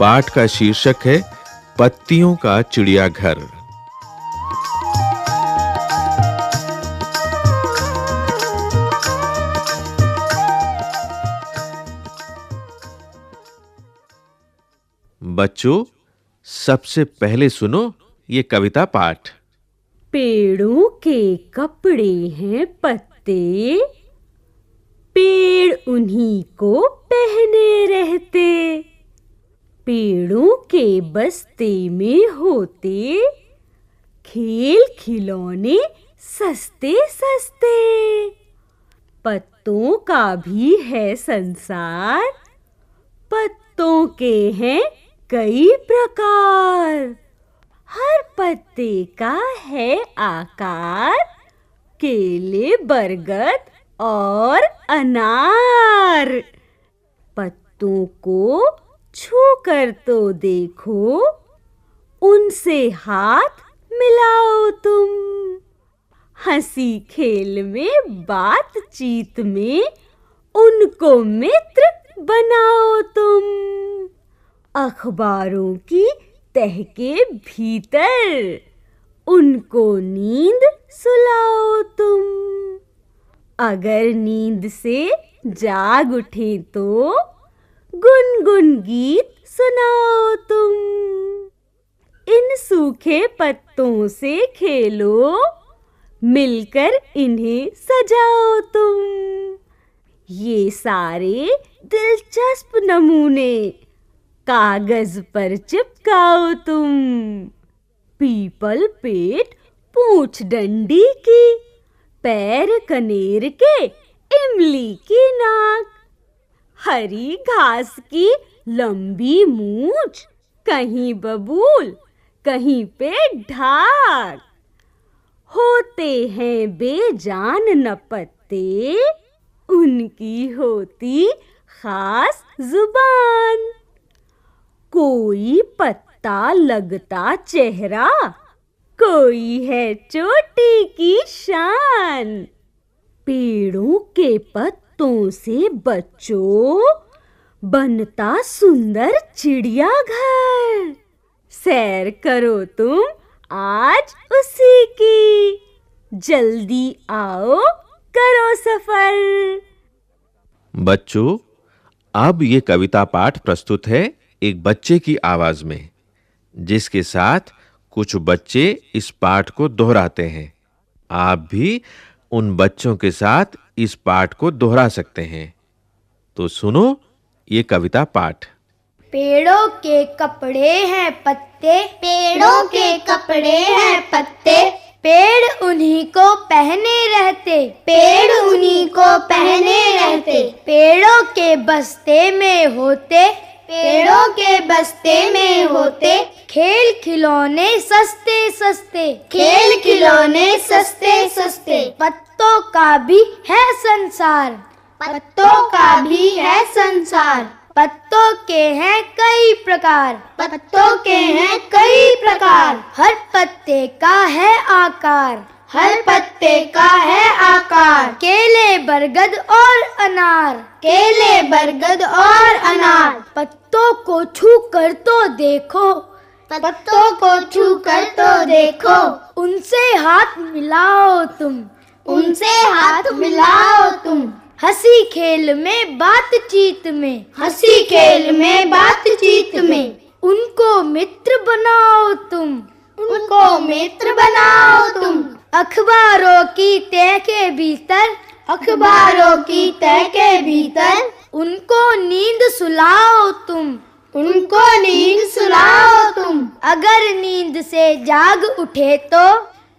पाठ का शीर्षक है, पत्तियों का चिड़ियाघर बच्चों, सबसे पहले सुनो ये कविता पाठ। पेड़ों के कपड़े हैं पत्ते। पेड़ उन्हीं को पहने रहते। पेड़ों के बस्ते में होते खेल खिलौने सस्ते सस्ते। पत्तों का भी है संसार, पत्तों के हैं कई प्रकार। हर पत्ते का है आकार, केले, बरगद और अनार। पत्तों को छू कर तो देखो, उनसे हाथ मिलाओ तुम। हँसी खेल में, बातचीत में, उनको मित्र बनाओ तुम। अखबारों की तह के भीतर, उनको नींद सुलाओ तुम। अगर नींद से जाग उठे तो गुनगुन गीत सुनाओ तुम। इन सूखे पत्तों से खेलो। मिलकर इन्हें सजाओ तुम। ये सारे दिलचस्प नमूने कागज़ पर चिपकाओ तुम। पीपल पेट पूछ डंडी की, पैर कनेर के इमली की नाक। हरी घास की लंबी मूछ, कहीं बबूल, कहीं पे ढाक। होते हैं बेजान न पत्ते, उनकी होती खास ज़ुबान। कोई पत्ता लगता चेहरा, कोई है चोटी की शान। पेड़ों के पत्तों से बच्चों बनता सुंदर चिड़िया घर सैर करो तुम आज उसी की। जल्दी आओ, करो सफ़र। बच्चों, अब ये कविता पाठ प्रस्तुत है एक बच्चे की आवाज़ में, जिसके साथ कुछ बच्चे इस पाठ को दोहराते हैं। आप भी उन बच्चों के साथ इस पाठ को दोहरा सकते हैं। तो सुनो, ये कविता पाठ। पेड़ों के कपड़े हैं पत्ते, पेड़ों के कपड़े हैं पत्ते। पेड़ उन्हीं को पहने रहते, पेड़ उन्हीं को पहने रहते। पेड़ों के बस्ते में होते पेड़ों के बस्ते में होते। खेल खिलौने सस्ते सस्ते। खेल खिलौने सस्ते सस्ते। पत्तों का भी है संसार। पत्तों का भी है संसार। पत्तों के हैं कई प्रकार। पत्तों के हैं कई प्रकार। हर पत्ते का है आकार। हर पत्ते का है आकार। केले बरगद और अनार। केले बरगद और अनार। पत्तों को छू कर तो देखो। पत्तों को छू कर तो देखो। उनसे हाथ मिलाओ तुम। उनसे हाथ मिलाओ तुम। हँसी खेल में बातचीत में। हँसी खेल में बातचीत में। उनको मित्र बनाओ तुम। उनको मित्र बनाओ तुम। अखबारों की तह के भीतर अखबारों की तह के भीतर। उनको नींद सुलाओ तुम। उनको नींद सुलाओ तुम। अगर नींद से जाग उठे तो?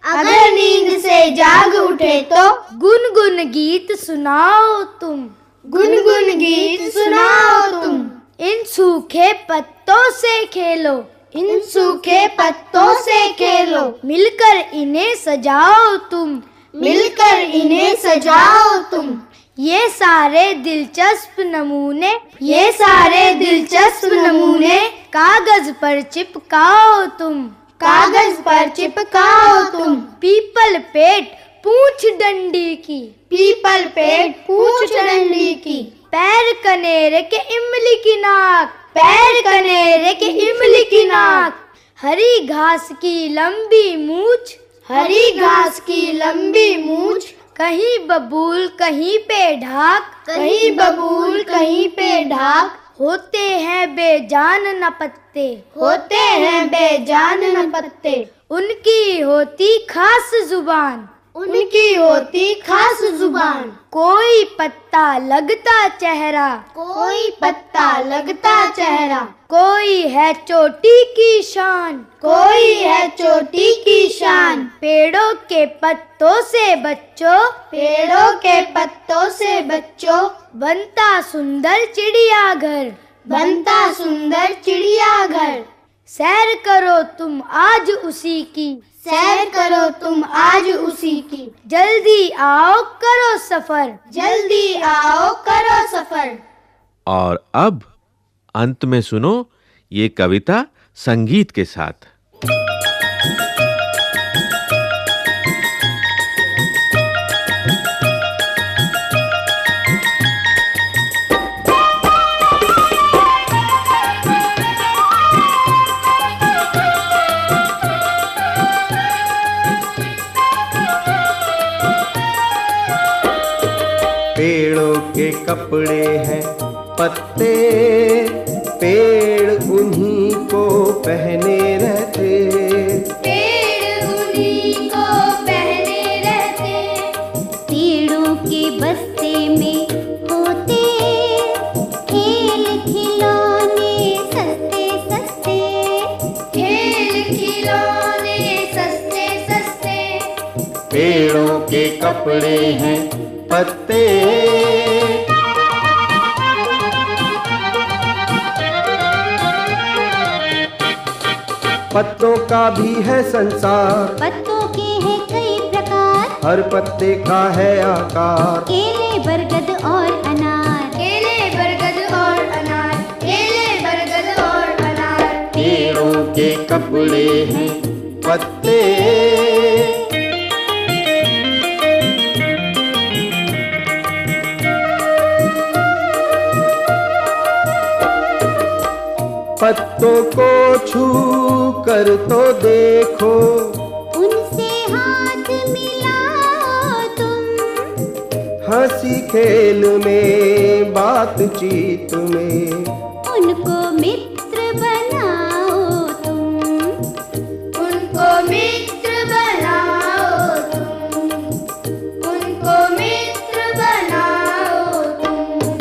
अगर नींद से जाग उठे तो? गुनगुन गीत सुनाओ तुम। गुनगुन गीत सुनाओ तुम। इन सूखे पत्तों से खेलो। इन सूखे पत्तों से खेलो। मिलकर इन्हें सजाओ तुम। मिलकर इन्हें सजाओ तुम। ये सारे दिलचस्प नमूने, ये सारे दिलचस्प नमूने कागज़ पर चिपकाओ तुम। कागज़ पर चिपकाओ तुम। पीपल पेट पूछ डंडी की। पीपल पेट पूछ डंडी की। पैर कनेर के इमली की नाक। पैर कनेरे के इमली की नाक। हरी घास की लंबी मूछ। हरी घास की लंबी मूछ। कहीं बबूल कहीं पे ढाक। कहीं बबूल कहीं पे ढाक। होते हैं बेजान न पत्ते। होते हैं बेजान न पत्ते। उनकी होती खास ज़ुबान। उनकी होती खास ज़ुबान। कोई पत्ता लगता चेहरा। कोई पत्ता लगता चेहरा। कोई है चोटी की शान। कोई है चोटी की शान। पेड़ों के पत्तों से बच्चों। पेड़ों के पत्तों से बच्चों। बनता सुंदर चिड़िया घर बनता सुंदर चिड़िया घर सैर करो तुम आज उसी की। सैर करो तुम आज उसी की। जल्दी आओ करो सफ़र। जल्दी आओ करो सफ़र। और अब अंत में सुनो ये कविता संगीत के साथ। के कपड़े हैं पत्ते पेड़ उन्हीं को पहने रहते। पेड़ उन्हीं को पहने रहते पेड़ों के बस्ते में होते खेल खिलौने सस्ते सस्ते। खेल खिलौने सस्ते सस्ते। पेड़ों के कपड़े हैं पत्ते पत्तों का भी है संसार। पत्तों के हैं कई प्रकार। हर पत्ते का है आकार। केले बरगद और अनार। केले बरगद और अनार। केले बरगद और अनार। पेड़ों के कपड़े हैं पत्ते। पत्तों को छू कर तो देखो। उनसे हाथ मिलाओ तुम। हँसी खेल में बातचीत में। उनको मित्र बनाओ तुम। उनको मित्र बनाओ तुम। उनको मित्र बनाओ तुम।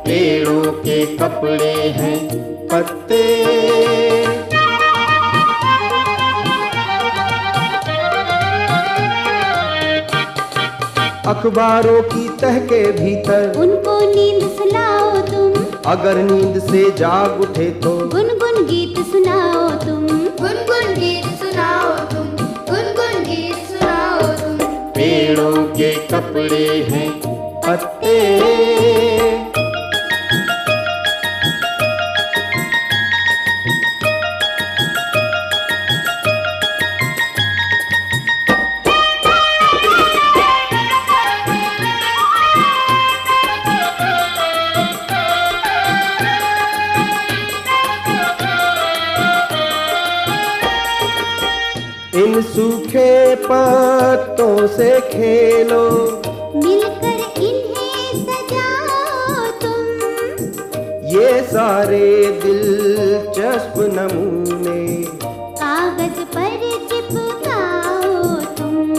पेड़ों के कपड़े हैं पत्ते अखबारों की तह के भीतर। उनको नींद सुनाओ तुम। अगर नींद से जाग उठे तो। गुनगुन गीत सुनाओ तुम। गुनगुन गीत सुनाओ तुम। गुनगुन गीत सुनाओ तुम। पेड़ों के कपड़े हैं पत्ते। सूखे पत्तों से खेलो। मिलकर इन्हें सजाओ तुम। ये सारे दिलचस्प नमूने। कागज़ पर चिपकाओ तुम।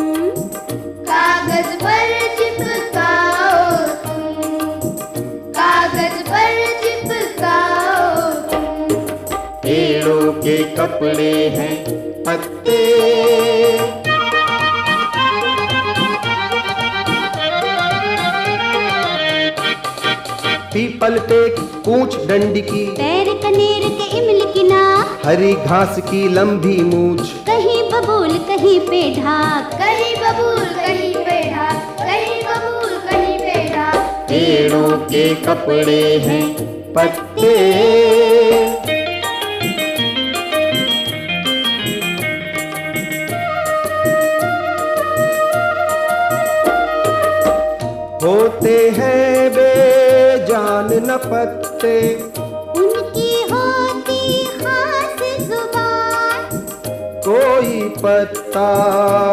कागज़ पर चिपकाओ तुम। कागज़ पर चिपकाओ तुम। पेड़ों के कपड़े हैं पे पूछ डंडी की। पैर कनेर के इमल की ना हरी घास की लंबी मूछ। कहीं बबूल कहीं पे ढाक कहीं बबूल कहीं पे ढाक कहीं बबूल कहीं पे ढाक पेड़ों के कपड़े हैं पत्ते। पत्ते। उनकी होती खास ज़ुबान। कोई पत्ता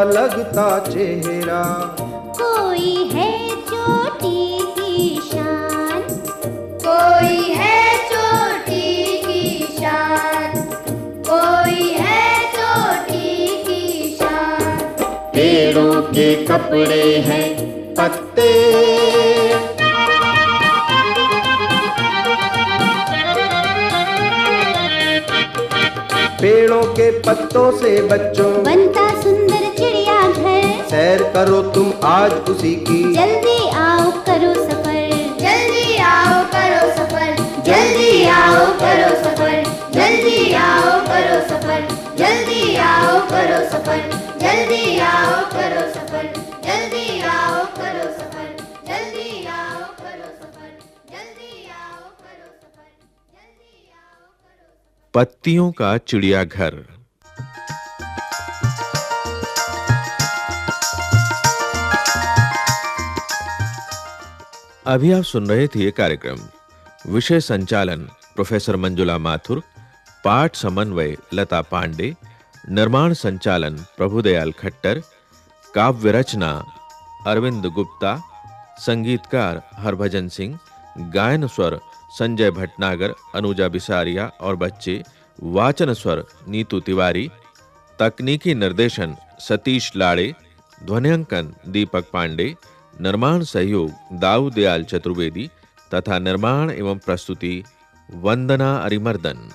लगता चेहरा। कोई है चोटी की शान। कोई है कोई है पेड़ों के कपड़े हैं पत्ते। पेड़ों के पत्तों से बच्चों बनता सुंदर चिड़िया घर। सैर करो तुम आज उसी की। जल्दी आओ करो सफ़र। जल्दी आओ करो सफ़र। जल्दी आओ करो सफ़र। जल्दी आओ करो सफ़र। जल्दी आओ करो सफ़र। जल्दी आओ करो सफ़र। पत्तियों का चिड़ियाघर अभी आप सुन रहे थे कार्यक्रम। विषय संचालन प्रोफेसर मंजुला माथुर, पाठ समन्वय लता पांडे, निर्माण संचालन प्रभुदयाल खट्टर, काव्य रचना अरविंद गुप्ता, संगीतकार हरभजन सिंह, गायन स्वर संजय भटनागर, अनुजा बिसारिया और बच्चे, वाचन स्वर, नीतू तिवारी, तकनीकी निर्देशन, सतीश लाड़े, ध्वनियांकन, दीपक पांडे, निर्माण सहयोग दाऊ दयाल चतुर्वेदी तथा निर्माण एवं प्रस्तुति, वंदना अरिमर्दन।